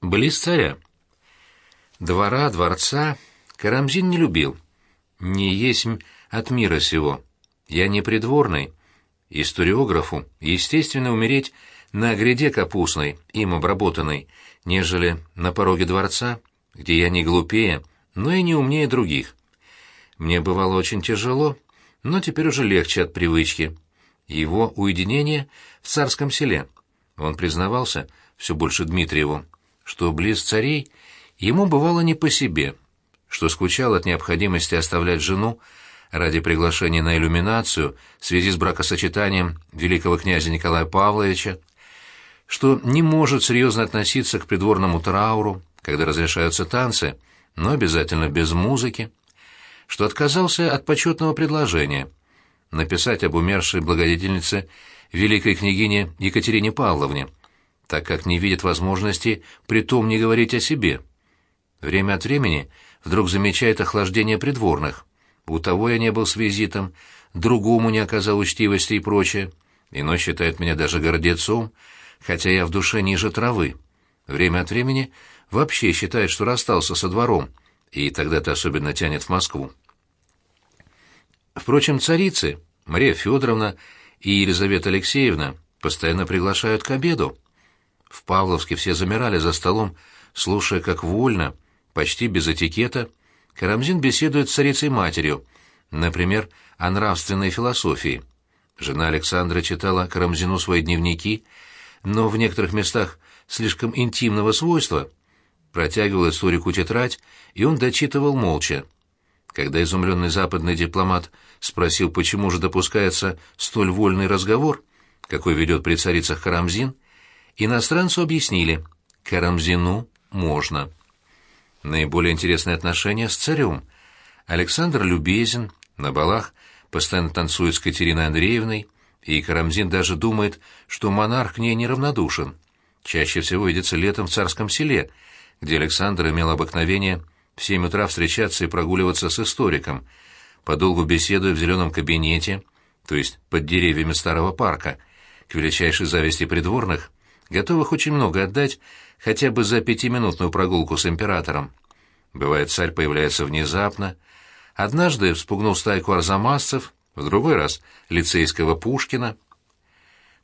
близ царя. Двора, дворца Карамзин не любил. Не есть от мира сего. Я не придворный. Историографу, естественно, умереть на гряде капустной, им обработанной, нежели на пороге дворца, где я не глупее, но и не умнее других. Мне бывало очень тяжело, но теперь уже легче от привычки. Его уединение в царском селе. Он признавался, все больше Дмитриеву, что близ царей ему бывало не по себе, что скучал от необходимости оставлять жену ради приглашения на иллюминацию в связи с бракосочетанием великого князя Николая Павловича, что не может серьезно относиться к придворному трауру, когда разрешаются танцы, но обязательно без музыки, что отказался от почетного предложения написать об умершей благодетельнице великой княгине Екатерине Павловне, так как не видит возможности при том не говорить о себе. Время от времени вдруг замечает охлаждение придворных. У того я не был с визитом, другому не оказал учтивости и прочее. Иной считает меня даже гордецом, хотя я в душе ниже травы. Время от времени вообще считает, что расстался со двором, и тогда-то особенно тянет в Москву. Впрочем, царицы, Мария Федоровна и Елизавета Алексеевна, постоянно приглашают к обеду. В Павловске все замирали за столом, слушая, как вольно, почти без этикета, Карамзин беседует с царицей-матерью, например, о нравственной философии. Жена Александра читала Карамзину свои дневники, но в некоторых местах слишком интимного свойства протягивал историку тетрадь, и он дочитывал молча. Когда изумленный западный дипломат спросил, почему же допускается столь вольный разговор, какой ведет при царицах Карамзин, иностранцу объяснили — Карамзину можно. Наиболее интересные отношения с царем. Александр любезен, на балах постоянно танцует с Катериной Андреевной, и Карамзин даже думает, что монарх к ней неравнодушен. Чаще всего видится летом в царском селе, где Александр имел обыкновение в семь утра встречаться и прогуливаться с историком, подолгу беседуя в зеленом кабинете, то есть под деревьями старого парка, к величайшей зависти придворных, готовых очень много отдать хотя бы за пятиминутную прогулку с императором. Бывает, царь появляется внезапно. Однажды вспугнул стайку арзамасцев, в другой раз — лицейского Пушкина.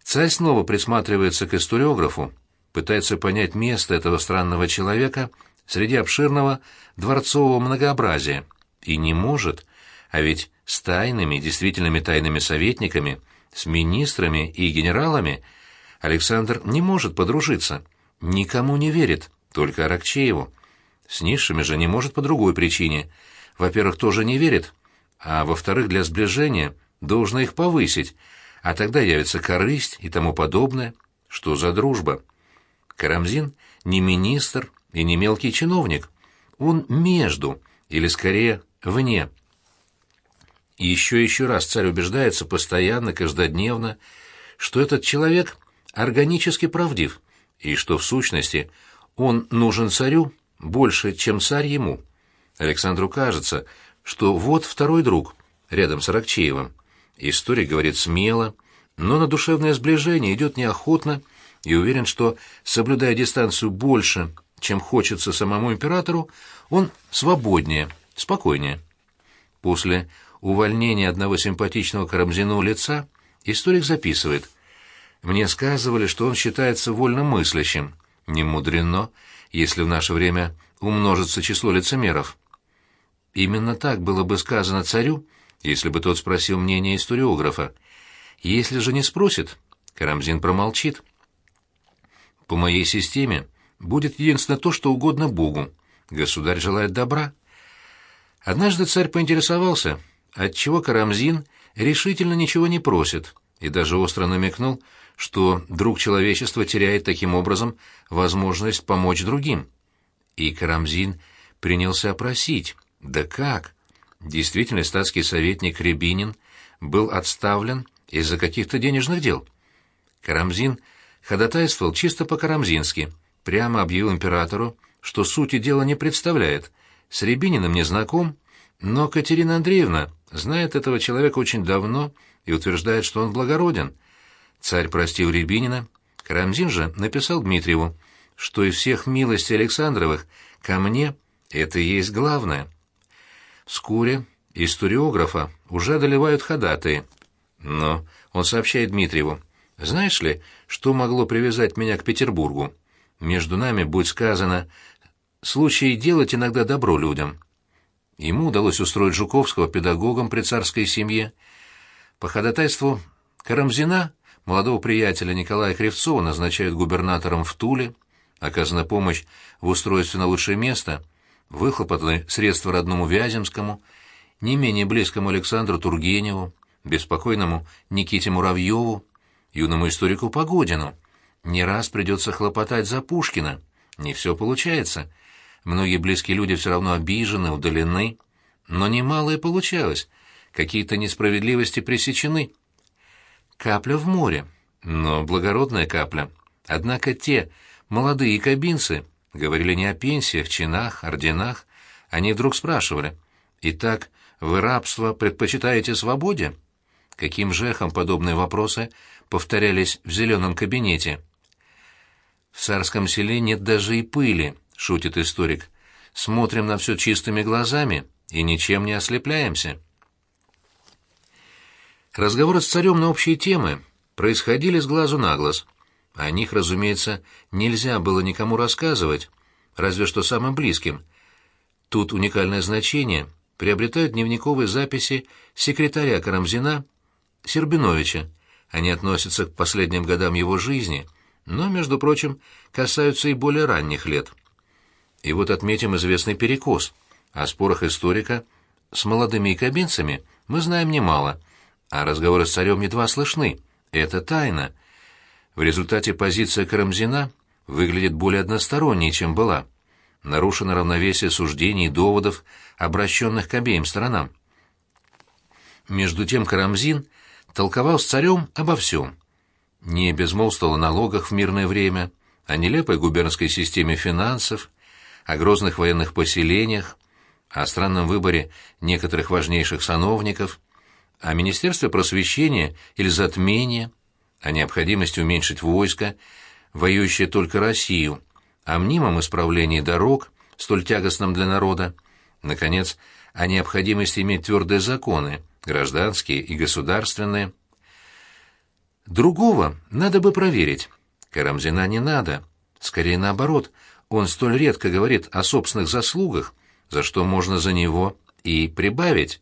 Царь снова присматривается к историографу, пытается понять место этого странного человека среди обширного дворцового многообразия. И не может, а ведь с тайными, действительными тайными советниками, с министрами и генералами Александр не может подружиться. Никому не верит, только Аракчееву. С низшими же не может по другой причине. Во-первых, тоже не верит, а во-вторых, для сближения должно их повысить, а тогда явится корысть и тому подобное. Что за дружба? Карамзин не министр и не мелкий чиновник. Он между, или скорее вне. И еще и еще раз царь убеждается постоянно, каждодневно, что этот человек органически правдив, и что в сущности он нужен царю больше, чем царь ему. Александру кажется, что вот второй друг, рядом с Аракчеевым. Историк говорит смело, но на душевное сближение идет неохотно и уверен, что, соблюдая дистанцию больше, чем хочется самому императору, он свободнее, спокойнее. После увольнения одного симпатичного Карамзину лица историк записывает мне сказывали, что он считается вольномыслящим. Не мудрено, если в наше время умножится число лицемеров. Именно так было бы сказано царю, если бы тот спросил мнение историографа. Если же не спросит, Карамзин промолчит. По моей системе будет единственно то, что угодно Богу. Государь желает добра. Однажды царь поинтересовался, отчего Карамзин решительно ничего не просит, и даже остро намекнул, что друг человечества теряет таким образом возможность помочь другим. И Карамзин принялся опросить. Да как? Действительно, статский советник Рябинин был отставлен из-за каких-то денежных дел. Карамзин ходатайствовал чисто по-карамзински, прямо объявил императору, что сути дела не представляет, с Рябининым не знаком, но Катерина Андреевна знает этого человека очень давно и утверждает, что он благороден, Царь простил Рябинина, Карамзин же написал Дмитриеву, что из всех милостей Александровых ко мне это и есть главное. Вскоре историографа уже одолевают ходатые. Но он сообщает Дмитриеву, «Знаешь ли, что могло привязать меня к Петербургу? Между нами, будь сказано, случай делать иногда добро людям». Ему удалось устроить Жуковского педагогом при царской семье. По ходатайству Карамзина, молодого приятеля Николая Кривцова, назначают губернатором в Туле, оказана помощь в устройстве на лучшее место, выхлопотаны средства родному Вяземскому, не менее близкому Александру Тургеневу, беспокойному Никите Муравьеву, юному историку Погодину. Не раз придется хлопотать за Пушкина. Не все получается. Многие близкие люди все равно обижены, удалены. Но немало и получалось. Какие-то несправедливости пресечены. Капля в море. Но благородная капля. Однако те, молодые кабинцы, говорили не о пенсиях, чинах, орденах. Они вдруг спрашивали. «Итак, вы рабство предпочитаете свободе?» Каким жехом подобные вопросы повторялись в зеленом кабинете. «В царском селе нет даже и пыли», — шутит историк. «Смотрим на все чистыми глазами и ничем не ослепляемся». Разговоры с царем на общие темы происходили с глазу на глаз. О них, разумеется, нельзя было никому рассказывать, разве что самым близким. Тут уникальное значение приобретают дневниковые записи секретаря Карамзина Сербиновича. Они относятся к последним годам его жизни, но, между прочим, касаются и более ранних лет. И вот отметим известный перекос. О спорах историка с молодыми якобинцами мы знаем немало, а разговоры с царем едва слышны. Это тайна. В результате позиция Карамзина выглядит более односторонней, чем была. Нарушено равновесие суждений и доводов, обращенных к обеим сторонам. Между тем Карамзин толковал с царем обо всем. Не безмолвствовал о налогах в мирное время, о нелепой губернской системе финансов, о грозных военных поселениях, о странном выборе некоторых важнейших сановников, о Министерстве просвещения или затмения, о необходимости уменьшить войско, воюющее только Россию, о мнимом исправлении дорог, столь тягостном для народа, наконец, о необходимости иметь твердые законы, гражданские и государственные. Другого надо бы проверить. Карамзина не надо. Скорее наоборот, он столь редко говорит о собственных заслугах, за что можно за него и прибавить.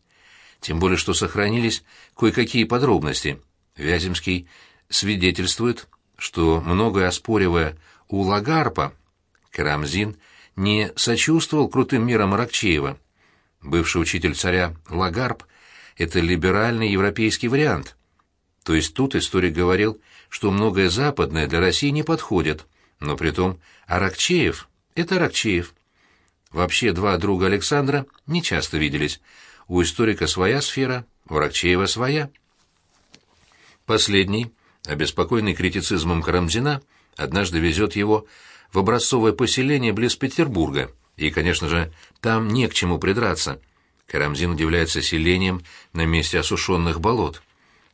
Тем более, что сохранились кое-какие подробности. Вяземский свидетельствует, что, многое оспоривая у Лагарпа, Карамзин не сочувствовал крутым мерам Аракчеева. Бывший учитель царя Лагарп это либеральный европейский вариант. То есть тут историк говорил, что многое западное для России не подходит, но при том Аракчеев — это Аракчеев. Вообще два друга Александра не часто виделись. У историка своя сфера, у Аракчеева своя. Последний, обеспокоенный критицизмом Карамзина, однажды везет его в образцовое поселение близ Петербурга, и, конечно же, там не к чему придраться — Карамзин удивляется селением на месте осушенных болот.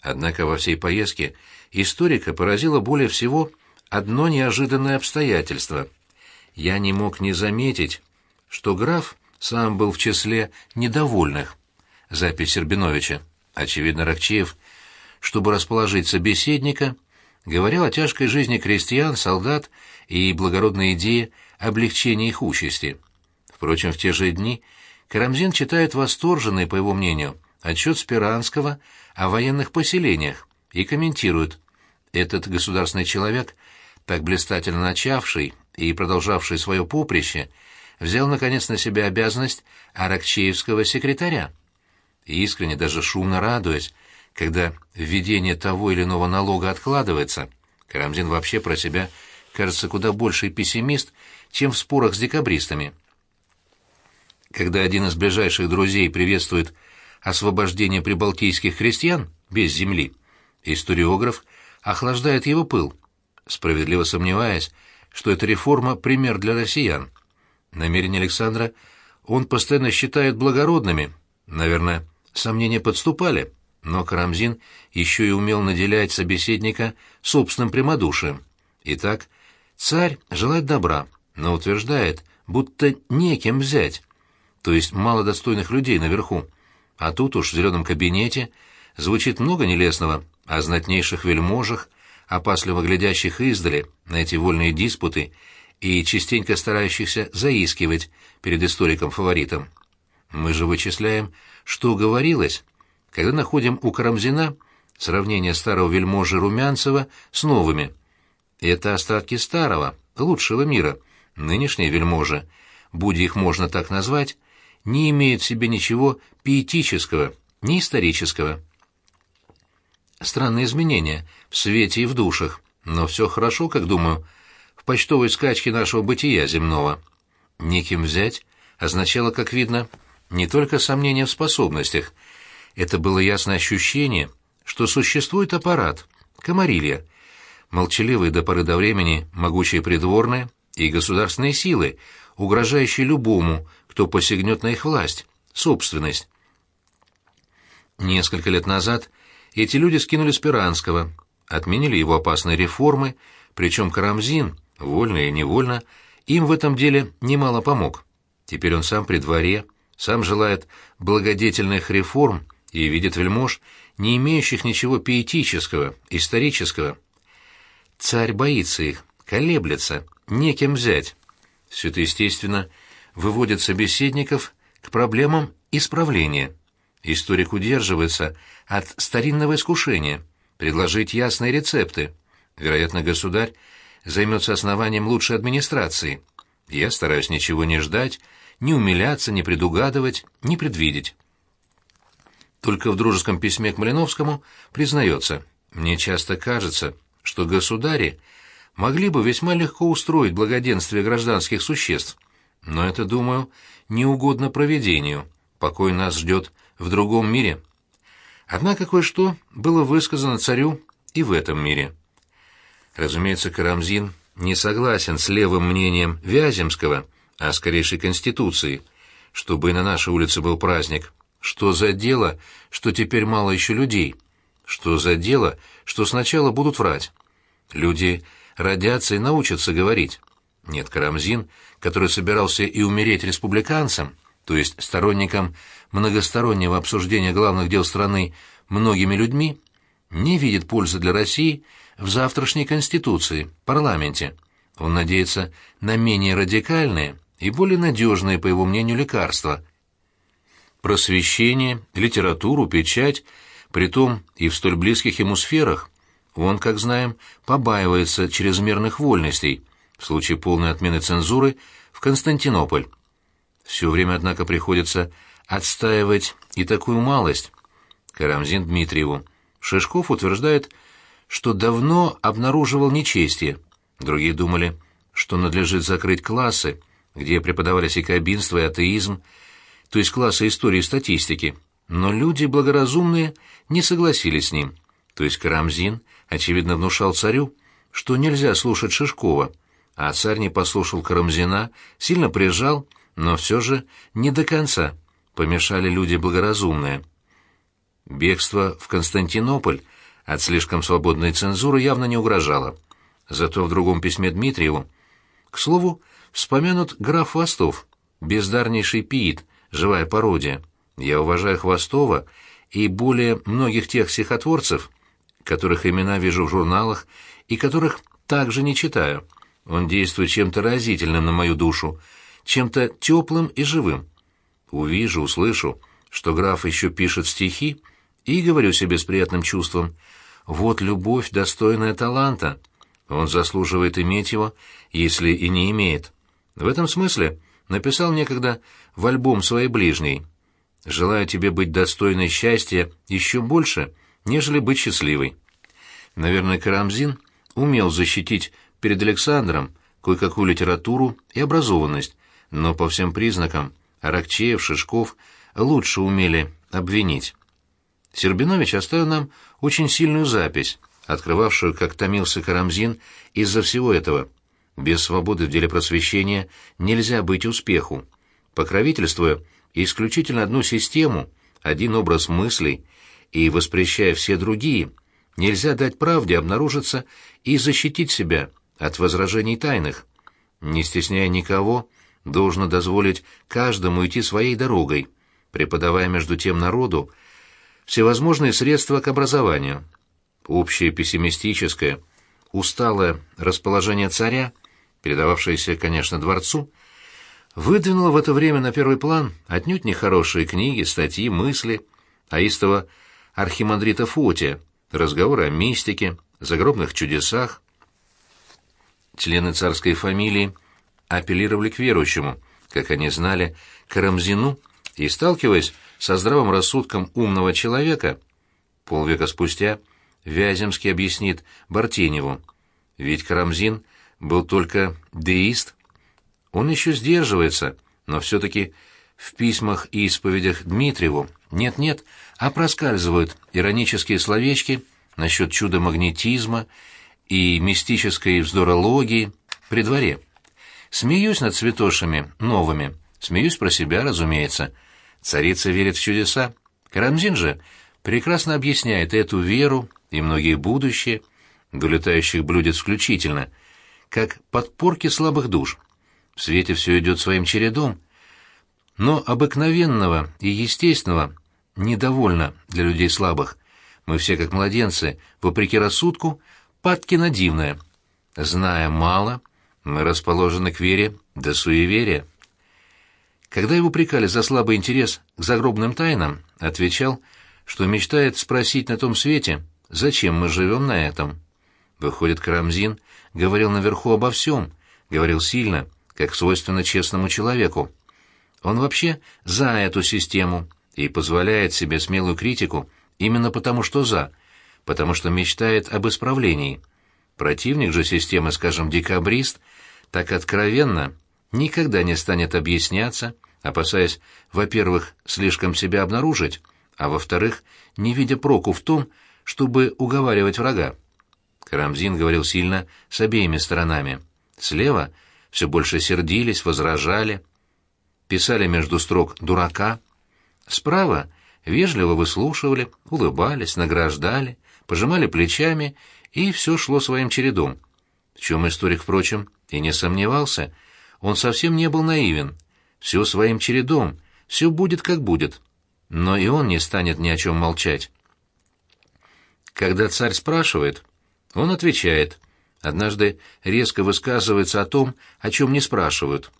Однако во всей поездке историка поразило более всего одно неожиданное обстоятельство. Я не мог не заметить, что граф сам был в числе недовольных. Запись Сербиновича. Очевидно, Рокчеев, чтобы расположить собеседника, говорил о тяжкой жизни крестьян, солдат и благородной идее облегчения их участи. Впрочем, в те же дни Карамзин читает восторженный, по его мнению, отчет Спиранского о военных поселениях и комментирует. Этот государственный человек, так блистательно начавший и продолжавший свое поприще, взял, наконец, на себя обязанность аракчеевского секретаря. И искренне, даже шумно радуясь, когда введение того или иного налога откладывается, Карамзин вообще про себя кажется куда больший пессимист, чем в спорах с декабристами когда один из ближайших друзей приветствует освобождение прибалтийских крестьян без земли, историограф охлаждает его пыл, справедливо сомневаясь, что эта реформа — пример для россиян. Намерения Александра он постоянно считает благородными. Наверное, сомнения подступали, но Карамзин еще и умел наделять собеседника собственным прямодушием. Итак, Царь желает добра, но утверждает, будто некем взять, то есть мало достойных людей наверху. А тут уж в зеленом кабинете звучит много нелестного о знатнейших вельможах, опасливо глядящих издали на эти вольные диспуты и частенько старающихся заискивать перед историком-фаворитом. Мы же вычисляем, что говорилось, когда находим у Карамзина сравнение старого вельможи Румянцева с новыми. Это остатки старого, лучшего мира. Нынешние вельможи, будь их можно так назвать, не имеют в себе ничего пиетического, ни исторического. Странные изменения в свете и в душах, но все хорошо, как думаю, в почтовой скачке нашего бытия земного. Неким взять означало, как видно, не только сомнение в способностях. Это было ясное ощущение, что существует аппарат, комарилья, молчаливые до поры до времени могучие придворные и государственные силы, угрожающие любому, кто посягнет на их власть, собственность. Несколько лет назад эти люди скинули Спиранского, отменили его опасные реформы, причем Карамзин, вольно и невольно, им в этом деле немало помог. Теперь он сам при дворе, сам желает благодетельных реформ и видит вельмож, не имеющих ничего пиетического, исторического. Царь боится их, колеблется, некем взять. Все это, естественно, выводит собеседников к проблемам исправления. Историк удерживается от старинного искушения предложить ясные рецепты. Вероятно, государь займется основанием лучшей администрации. Я стараюсь ничего не ждать, не умиляться, не предугадывать, не предвидеть. Только в дружеском письме к Малиновскому признается, мне часто кажется, что государи могли бы весьма легко устроить благоденствие гражданских существ, но это, думаю, не угодно проведению, покой нас ждет в другом мире. Однако кое-что было высказано царю и в этом мире. Разумеется, Карамзин не согласен с левым мнением Вяземского о скорейшей конституции, чтобы и на нашей улице был праздник. Что за дело, что теперь мало еще людей? Что за дело, что сначала будут врать? Люди родятся и научатся говорить. Нет, Карамзин, который собирался и умереть республиканцем, то есть сторонником многостороннего обсуждения главных дел страны многими людьми, не видит пользы для России в завтрашней Конституции, парламенте. Он надеется на менее радикальные и более надежные, по его мнению, лекарства. Просвещение, литературу, печать, притом и в столь близких ему сферах. Он, как знаем, побаивается чрезмерных вольностей, в случае полной отмены цензуры, в Константинополь. Все время, однако, приходится отстаивать и такую малость. Карамзин Дмитриеву. Шишков утверждает, что давно обнаруживал нечестие. Другие думали, что надлежит закрыть классы, где преподавались и кабинство, и атеизм, то есть классы истории и статистики. Но люди благоразумные не согласились с ним. То есть Карамзин, очевидно, внушал царю, что нельзя слушать Шишкова, а царь не послушал Карамзина, сильно прижал, но все же не до конца помешали люди благоразумные. Бегство в Константинополь от слишком свободной цензуры явно не угрожало. Зато в другом письме Дмитриеву, к слову, вспомянут граф Хвостов, бездарнейший пиит, живая пародия. Я уважаю Хвостова и более многих тех стихотворцев, которых имена вижу в журналах и которых также не читаю. Он действует чем-то разительным на мою душу, чем-то теплым и живым увижу, услышу, что граф еще пишет стихи, и говорю себе с приятным чувством, вот любовь, достойная таланта. Он заслуживает иметь его, если и не имеет. В этом смысле написал некогда в альбом своей ближней. «Желаю тебе быть достойной счастья еще больше, нежели быть счастливой». Наверное, Карамзин умел защитить перед Александром кое-какую литературу и образованность, но по всем признакам Аракчеев, Шишков лучше умели обвинить. Сербинович оставил нам очень сильную запись, открывавшую, как томился Карамзин из-за всего этого. Без свободы в деле просвещения нельзя быть успеху. Покровительствуя исключительно одну систему, один образ мыслей и воспрещая все другие, нельзя дать правде обнаружиться и защитить себя от возражений тайных. Не стесняя никого, должно дозволить каждому идти своей дорогой, преподавая между тем народу всевозможные средства к образованию. Общее пессимистическое, усталое расположение царя, передававшееся, конечно, дворцу, выдвинуло в это время на первый план отнюдь нехорошие книги, статьи, мысли аистова архимандрита Фотия, разговоры о мистике, загробных чудесах. Члены царской фамилии апеллировали к верующему, как они знали, Карамзину, и, сталкиваясь со здравым рассудком умного человека, полвека спустя Вяземский объяснит Бартеневу, ведь Карамзин был только деист, он еще сдерживается, но все-таки в письмах и исповедях Дмитриеву нет-нет, а проскальзывают иронические словечки насчет чуда магнетизма и мистической вздорологии при дворе. Смеюсь над цветошами новыми, смеюсь про себя, разумеется. Царица верит в чудеса. Карамзин же прекрасно объясняет эту веру и многие будущие, до летающих блюдец включительно, как подпорки слабых душ. В свете все идет своим чередом, но обыкновенного и естественного недовольно для людей слабых. Мы все, как младенцы, вопреки рассудку, падки на дивное. Зная мало, мы расположены к вере до суеверия. Когда его упрекали за слабый интерес к загробным тайнам, отвечал, что мечтает спросить на том свете, зачем мы живем на этом. Выходит, Карамзин говорил наверху обо всем, говорил сильно, как свойственно честному человеку. Он вообще за эту систему и позволяет себе смелую критику именно потому, что за, потому что мечтает об исправлении. Противник же системы, скажем, декабрист, так откровенно никогда не станет объясняться, опасаясь, во-первых, слишком себя обнаружить, а во-вторых, не видя проку в том, чтобы уговаривать врага. Карамзин говорил сильно с обеими сторонами. Слева все больше сердились, возражали, писали между строк «дурака». Справа вежливо выслушивали, улыбались, награждали, пожимали плечами, и все шло своим чередом. В чем историк, впрочем, и не сомневался, он совсем не был наивен. Все своим чередом, все будет как будет. Но и он не станет ни о чем молчать. Когда царь спрашивает, он отвечает. Однажды резко высказывается о том, о чем не спрашивают.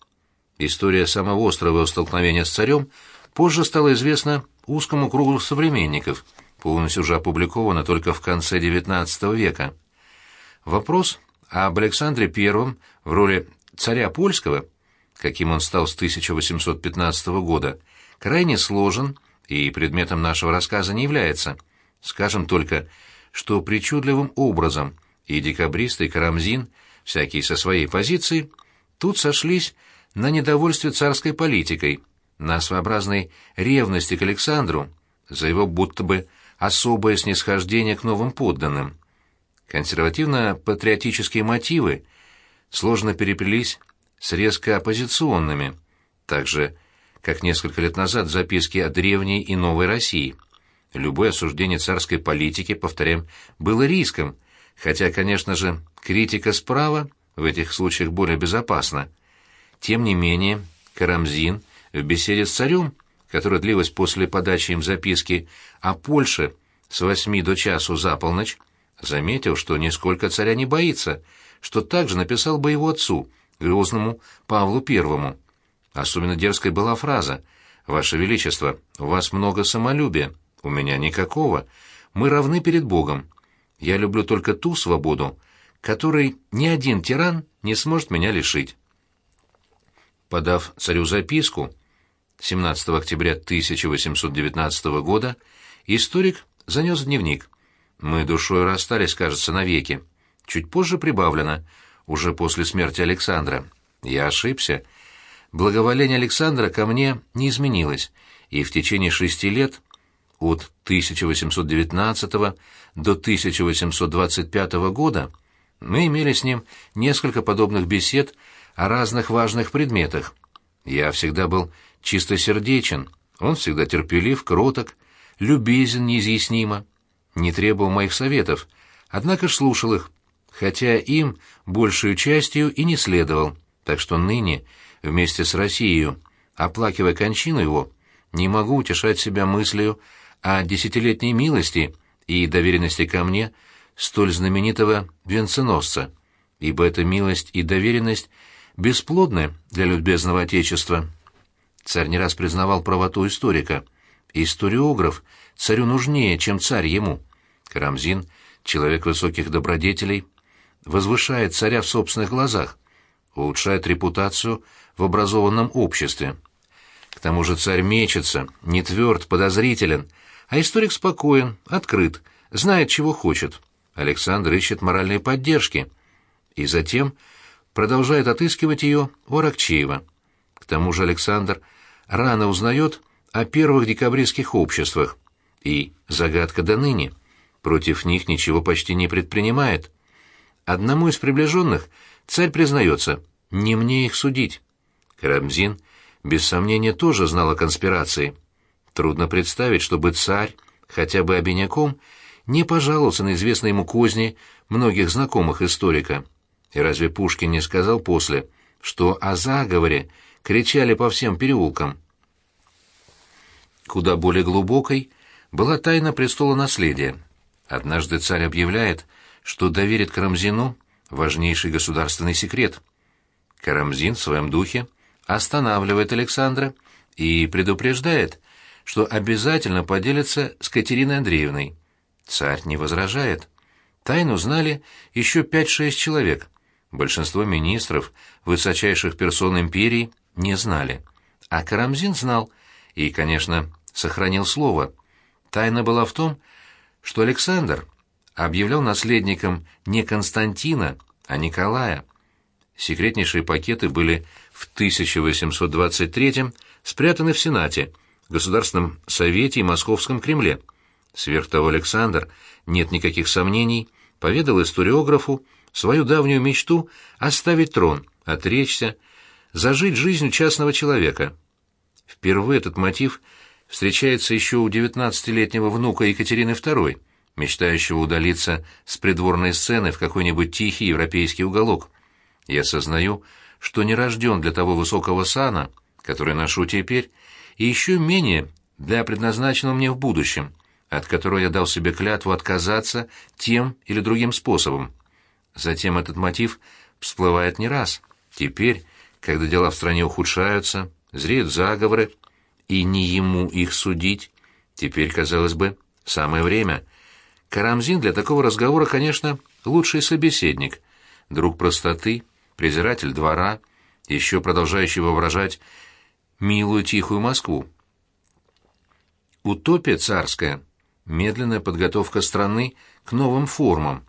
История самого острого столкновения с царем позже стала известна узкому кругу современников, полностью уже опубликована только в конце XIX века. Вопрос об Александре I в роли царя польского, каким он стал с 1815 года, крайне сложен и предметом нашего рассказа не является. Скажем только, что причудливым образом и декабристы, и Карамзин, всякие со своей позиции, тут сошлись на недовольстве царской политикой, на своеобразной ревности к Александру за его будто бы особое снисхождение к новым подданным. Консервативно-патриотические мотивы сложно переплелись с резко оппозиционными, так же, как несколько лет назад записки о древней и новой России. Любое осуждение царской политики, повторяем, было риском, хотя, конечно же, критика справа в этих случаях более безопасна. Тем не менее, Карамзин в беседе с царем, которая длилась после подачи им записки о Польше с восьми до часу за полночь, заметил, что нисколько царя не боится, что также написал бы его отцу, грозному Павлу Первому. Особенно дерзкой была фраза «Ваше Величество, у вас много самолюбия, у меня никакого. Мы равны перед Богом. Я люблю только ту свободу, которой ни один тиран не сможет меня лишить» подав царю записку 17 октября 1819 года, историк занес дневник. «Мы душой расстались, кажется, навеки. Чуть позже прибавлено, уже после смерти Александра. Я ошибся. Благоволение Александра ко мне не изменилось, и в течение шести лет, от 1819 до 1825 года, мы имели с ним несколько подобных бесед о разных важных предметах. Я всегда был чистосердечен, он всегда терпелив, кроток, любезен неизъяснимо, не требовал моих советов, однако ж слушал их, хотя им большую частью и не следовал, так что ныне, вместе с Россией, оплакивая кончину его, не могу утешать себя мыслью о десятилетней милости и доверенности ко мне столь знаменитого венценосца, ибо эта милость и доверенность бесплодны для любезного Отечества. Царь не раз признавал правоту историка. Историограф царю нужнее, чем царь ему. Карамзин, человек высоких добродетелей, возвышает царя в собственных глазах, улучшает репутацию в образованном обществе. К тому же царь мечется, не тверд, подозрителен, а историк спокоен, открыт, знает, чего хочет. Александр ищет моральной поддержки. И затем продолжает отыскивать ее у Аракчеева. К тому же Александр рано узнает о первых декабристских обществах, и, загадка до ныне, против них ничего почти не предпринимает. Одному из приближенных царь признается, не мне их судить. Карамзин, без сомнения, тоже знал о конспирации. Трудно представить, чтобы царь, хотя бы обиняком, не пожаловался на известные ему козни многих знакомых историка. И разве Пушкин не сказал после, что о заговоре кричали по всем переулкам? Куда более глубокой была тайна престола наследия. Однажды царь объявляет, что доверит Карамзину важнейший государственный секрет. Карамзин в своем духе останавливает Александра и предупреждает, что обязательно поделится с Катериной Андреевной. Царь не возражает. Тайну знали еще пять-шесть человек. Большинство министров, высочайших персон империи, не знали. А Карамзин знал и, конечно, сохранил слово. Тайна была в том, что Александр объявлял наследником не Константина, а Николая. Секретнейшие пакеты были в 1823 спрятаны в Сенате, Государственном Совете и Московском Кремле. Сверх того Александр, нет никаких сомнений, поведал историографу свою давнюю мечту оставить трон, отречься, зажить жизнью частного человека. Впервые этот мотив встречается еще у девятнадцатилетнего внука Екатерины II, мечтающего удалиться с придворной сцены в какой-нибудь тихий европейский уголок. Я сознаю, что не рожден для того высокого сана, который ношу теперь, и еще менее для предназначенного мне в будущем, от которого я дал себе клятву отказаться тем или другим способом. Затем этот мотив всплывает не раз. Теперь, когда дела в стране ухудшаются, зреют заговоры, и не ему их судить, теперь, казалось бы, самое время. Карамзин для такого разговора, конечно, лучший собеседник, друг простоты, презиратель двора, еще продолжающий воображать милую тихую Москву. Утопия царская, медленная подготовка страны к новым формам,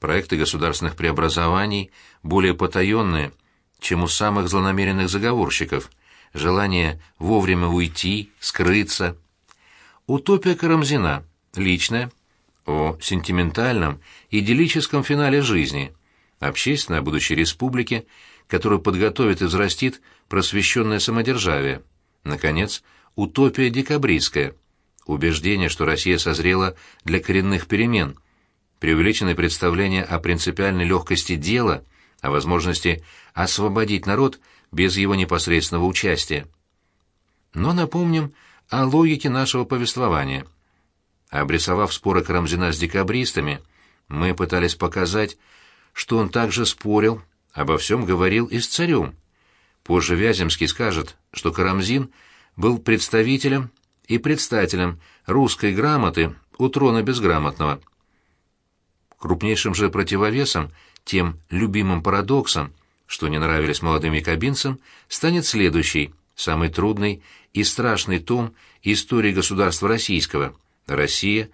проекты государственных преобразований более потаенные, чем у самых злонамеренных заговорщиков, желание вовремя уйти, скрыться. Утопия Карамзина, личная, о сентиментальном, идиллическом финале жизни, общественной будущей республике, которую подготовит и взрастит просвещенное самодержавие. Наконец, утопия декабристская, убеждение, что Россия созрела для коренных перемен, преувеличенное представление о принципиальной легкости дела, о возможности освободить народ без его непосредственного участия. Но напомним о логике нашего повествования. Обрисовав споры Карамзина с декабристами, мы пытались показать, что он также спорил, обо всем говорил и с царем. Позже Вяземский скажет, что Карамзин был представителем и предстателем русской грамоты у трона безграмотного. Крупнейшим же противовесом, тем любимым парадоксом, что не нравились молодым якобинцам, станет следующий, самый трудный и страшный том истории государства российского «Россия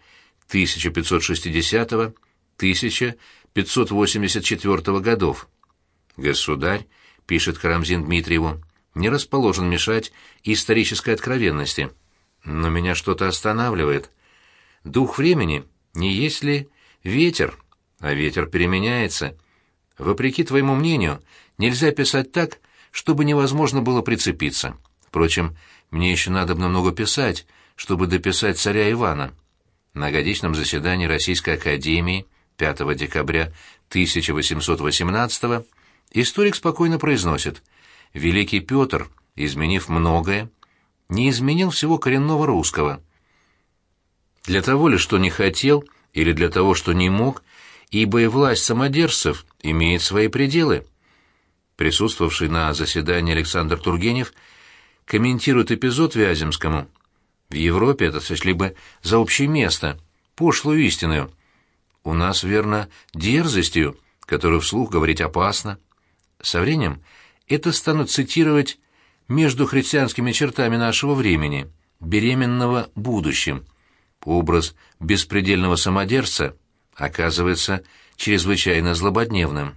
1560-1584 годов». «Государь», — пишет Карамзин Дмитриеву, — «не расположен мешать исторической откровенности. Но меня что-то останавливает. Дух времени не есть ли ветер, а ветер переменяется. Вопреки твоему мнению, Нельзя писать так, чтобы невозможно было прицепиться. Впрочем, мне еще надо много писать, чтобы дописать царя Ивана. На годичном заседании Российской Академии 5 декабря 1818 историк спокойно произносит «Великий Петр, изменив многое, не изменил всего коренного русского. Для того ли, что не хотел, или для того, что не мог, ибо и власть самодержцев имеет свои пределы». Присутствовавший на заседании Александр Тургенев комментирует эпизод Вяземскому. В Европе это сочли бы за общее место, пошлую истинную. У нас, верно, дерзостью, которую вслух говорить опасно. Со временем это станут цитировать между христианскими чертами нашего времени, беременного будущим. Образ беспредельного самодержца оказывается чрезвычайно злободневным.